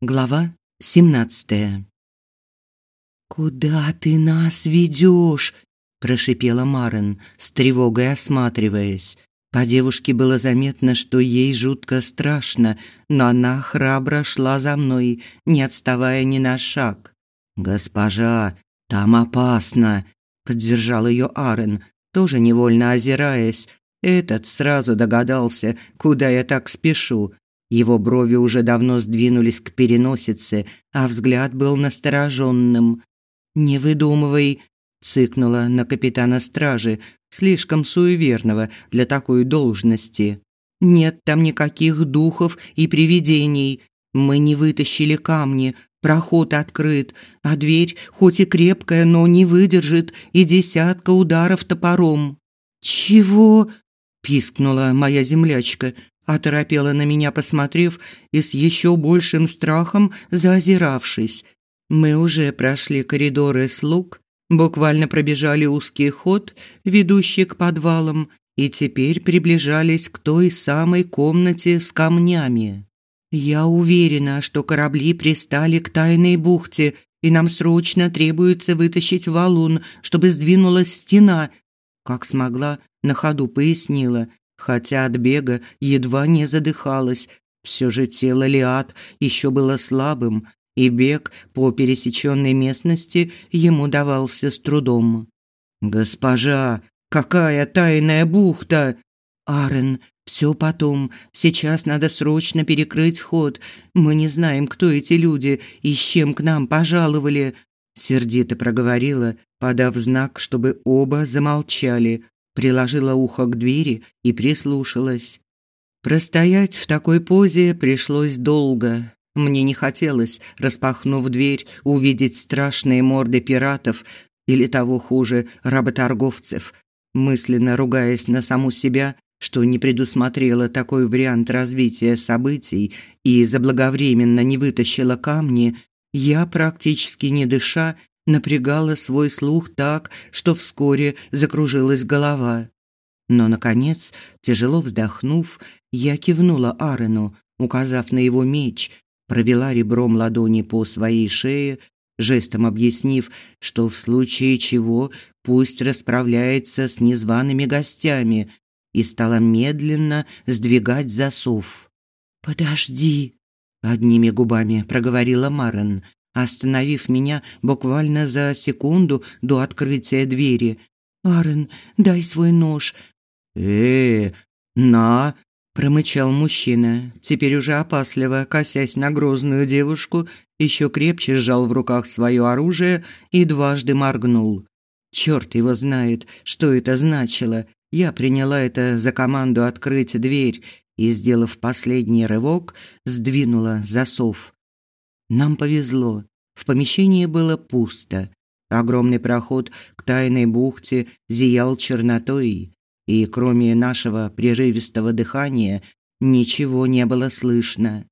Глава 17. Куда ты нас ведешь? прошипела Марен, с тревогой осматриваясь. По девушке было заметно, что ей жутко страшно, но она храбро шла за мной, не отставая ни на шаг. "Госпожа, там опасно", поддержал ее Арен, тоже невольно озираясь. Этот сразу догадался, куда я так спешу, его брови уже давно сдвинулись к переносице, а взгляд был настороженным. «Не выдумывай», – цыкнула на капитана стражи, слишком суеверного для такой должности. «Нет там никаких духов и привидений. Мы не вытащили камни, проход открыт, а дверь, хоть и крепкая, но не выдержит и десятка ударов топором». «Чего?» – пискнула моя землячка, оторопела на меня, посмотрев и с еще большим страхом заозиравшись. Мы уже прошли коридоры слуг, буквально пробежали узкий ход, ведущий к подвалам, и теперь приближались к той самой комнате с камнями. Я уверена, что корабли пристали к тайной бухте, и нам срочно требуется вытащить валун, чтобы сдвинулась стена, как смогла, на ходу пояснила, хотя от бега едва не задыхалась. Все же тело Лиад еще было слабым, и бег по пересеченной местности ему давался с трудом. «Госпожа, какая тайная бухта!» «Арен, все потом. Сейчас надо срочно перекрыть ход. Мы не знаем, кто эти люди и с чем к нам пожаловали», сердито проговорила, подав знак, чтобы оба замолчали приложила ухо к двери и прислушалась. Простоять в такой позе пришлось долго. Мне не хотелось, распахнув дверь, увидеть страшные морды пиратов или того хуже, работорговцев. Мысленно ругаясь на саму себя, что не предусмотрела такой вариант развития событий и заблаговременно не вытащила камни, я практически не дыша напрягала свой слух так, что вскоре закружилась голова. Но наконец, тяжело вздохнув, я кивнула Арену, указав на его меч, провела ребром ладони по своей шее, жестом объяснив, что в случае чего пусть расправляется с незваными гостями, и стала медленно сдвигать засов. «Подожди», — одними губами проговорила Марен, остановив меня буквально за секунду до открытия двери. «Арен, дай свой нож». «Э, на!» – промычал мужчина, теперь уже опасливо, косясь на грозную девушку, еще крепче сжал в руках свое оружие и дважды моргнул. Черт его знает, что это значило. Я приняла это за команду открыть дверь и, сделав последний рывок, сдвинула засов. Нам повезло. В помещении было пусто. Огромный проход к тайной бухте зиял чернотой, и кроме нашего прерывистого дыхания ничего не было слышно.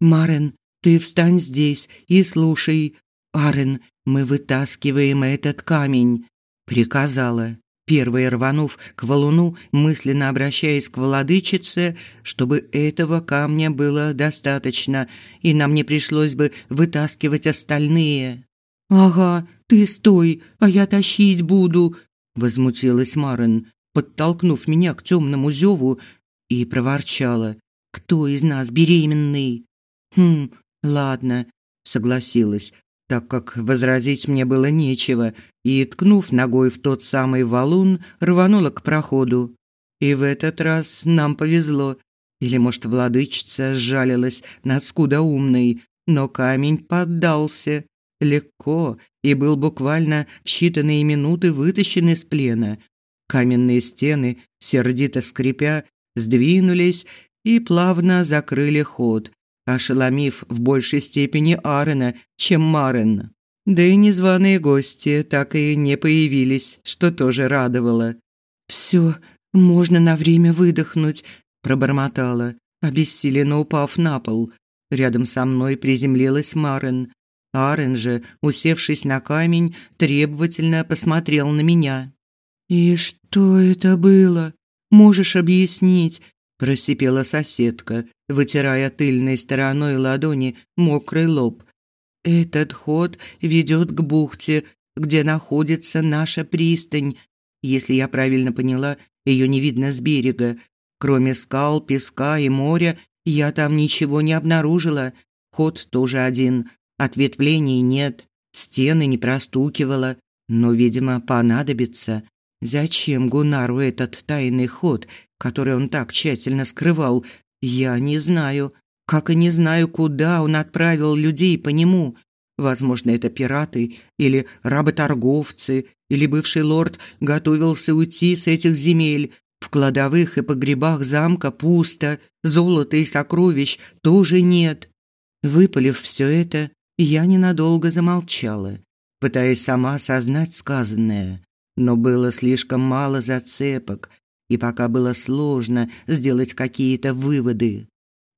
«Марен, ты встань здесь и слушай. Арен, мы вытаскиваем этот камень», — приказала первой рванув к валуну, мысленно обращаясь к владычице, чтобы этого камня было достаточно, и нам не пришлось бы вытаскивать остальные. «Ага, ты стой, а я тащить буду», – возмутилась Марен, подтолкнув меня к темному зеву и проворчала. «Кто из нас беременный?» «Хм, ладно», – согласилась, так как возразить мне было нечего, и, ткнув ногой в тот самый валун, рванула к проходу. И в этот раз нам повезло. Или, может, владычица сжалилась над скудоумной, но камень поддался легко и был буквально в считанные минуты вытащен из плена. Каменные стены, сердито скрипя, сдвинулись и плавно закрыли ход, ошеломив в большей степени Арена, чем Марен. Да и незваные гости так и не появились, что тоже радовало. «Все, можно на время выдохнуть», – пробормотала, обессиленно упав на пол. Рядом со мной приземлилась Марен. Арен же, усевшись на камень, требовательно посмотрел на меня. «И что это было? Можешь объяснить? Просипела соседка, вытирая тыльной стороной ладони мокрый лоб. Этот ход ведет к бухте, где находится наша пристань. Если я правильно поняла, ее не видно с берега. Кроме скал, песка и моря, я там ничего не обнаружила. Ход тоже один, ответвлений нет, стены не простукивала, но, видимо, понадобится. Зачем Гунару этот тайный ход, который он так тщательно скрывал, я не знаю. Как и не знаю, куда он отправил людей по нему. Возможно, это пираты или работорговцы, или бывший лорд готовился уйти с этих земель. В кладовых и погребах замка пусто, золота и сокровищ тоже нет. Выпалив все это, я ненадолго замолчала, пытаясь сама осознать сказанное, но было слишком мало зацепок, и пока было сложно сделать какие-то выводы.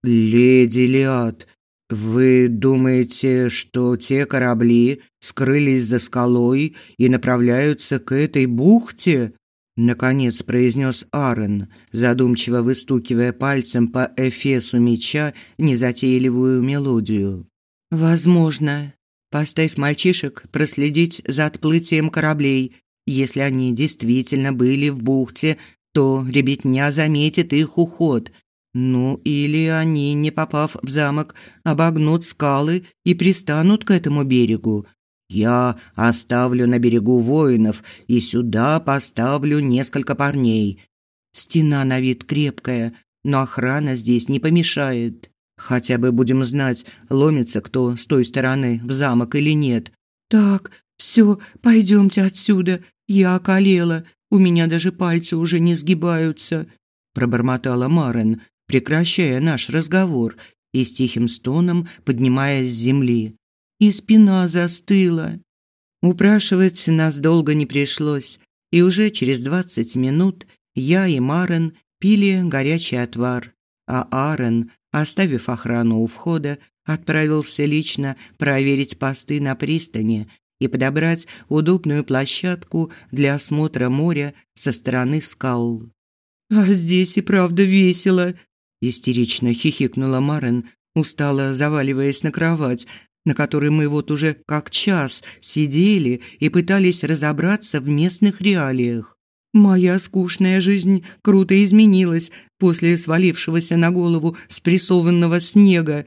«Леди Лиад, вы думаете, что те корабли скрылись за скалой и направляются к этой бухте?» Наконец произнес Аарон, задумчиво выстукивая пальцем по эфесу меча незатейливую мелодию. «Возможно. Поставь мальчишек проследить за отплытием кораблей. Если они действительно были в бухте, то ребятня заметит их уход. Ну, или они, не попав в замок, обогнут скалы и пристанут к этому берегу. Я оставлю на берегу воинов и сюда поставлю несколько парней. Стена на вид крепкая, но охрана здесь не помешает. Хотя бы будем знать, ломится кто с той стороны в замок или нет. Так, все, пойдемте отсюда. Я околела, у меня даже пальцы уже не сгибаются, пробормотала Марен, прекращая наш разговор и с тихим стоном поднимаясь с земли. И спина застыла. Упрашивать нас долго не пришлось, и уже через двадцать минут я и Марен пили горячий отвар, а Арен, оставив охрану у входа, отправился лично проверить посты на пристани и подобрать удобную площадку для осмотра моря со стороны скал. «А здесь и правда весело!» – истерично хихикнула Марен, устало заваливаясь на кровать, на которой мы вот уже как час сидели и пытались разобраться в местных реалиях. Моя скучная жизнь круто изменилась после свалившегося на голову спрессованного снега.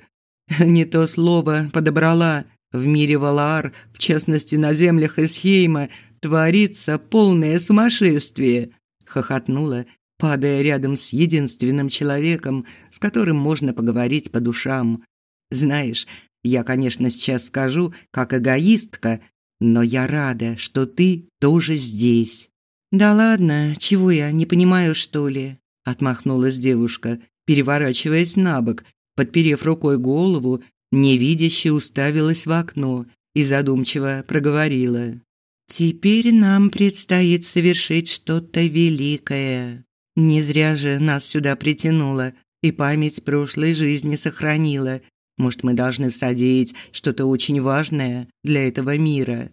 Не то слово подобрала, в мире Валаар, в частности на землях Эсхейма, творится полное сумасшествие, хохотнула, падая рядом с единственным человеком, с которым можно поговорить по душам. Знаешь, я, конечно, сейчас скажу, как эгоистка, но я рада, что ты тоже здесь. Да ладно, чего я не понимаю, что ли? отмахнулась девушка, переворачиваясь на бок, подперев рукой голову невидяще уставилась в окно и задумчиво проговорила. «Теперь нам предстоит совершить что-то великое. Не зря же нас сюда притянуло и память прошлой жизни сохранила. Может, мы должны содеять что-то очень важное для этого мира.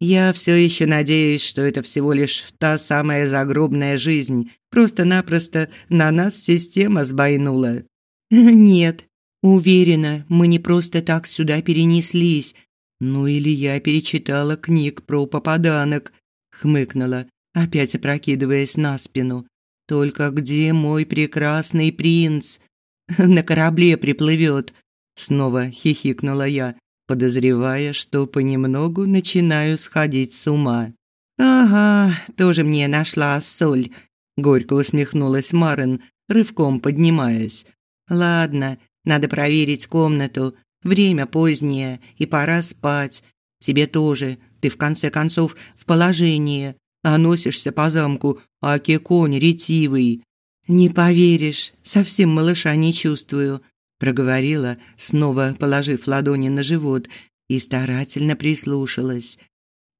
Я все еще надеюсь, что это всего лишь та самая загробная жизнь. Просто-напросто на нас система сбойнула. Нет, Уверена, мы не просто так сюда перенеслись. Ну или я перечитала книг про попаданок, хмыкнула, опять опрокидываясь на спину. Только где мой прекрасный принц? На корабле приплывет. Снова хихикнула я, подозревая, что понемногу начинаю сходить с ума. Ага, тоже мне нашла соль. Горько усмехнулась Марин, рывком поднимаясь. Ладно, надо проверить комнату. Время позднее, и пора спать. Тебе тоже. Ты в конце концов в положении, а носишься по замку, а конь ретивый. Не поверишь, совсем малыша не чувствую, проговорила, снова положив ладони на живот и старательно прислушалась.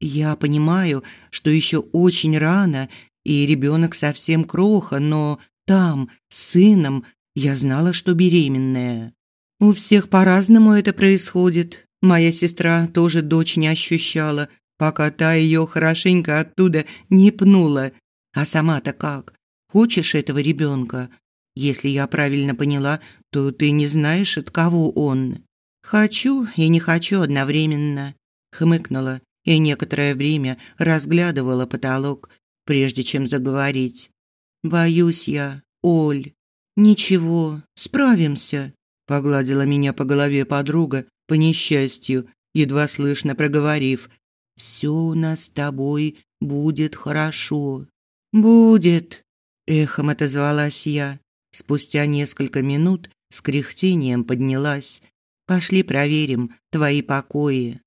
Я понимаю, что еще очень рано, и ребенок совсем кроха, но там, с сыном, я знала, что беременная. У всех по-разному это происходит. Моя сестра тоже дочь не ощущала, пока та ее хорошенько оттуда не пнула. А сама-то как? Хочешь этого ребенка? Если я правильно поняла, то ты не знаешь, от кого он. Хочу и не хочу одновременно, хмыкнула и некоторое время разглядывала потолок, прежде чем заговорить. Боюсь я, Оль. Ничего, справимся, погладила меня по голове подруга, по несчастью, едва слышно проговорив: "Все у нас с тобой будет хорошо". Будет, эхом отозвалась я. Спустя несколько минут с кряхтением поднялась. Пошли проверим твои покои.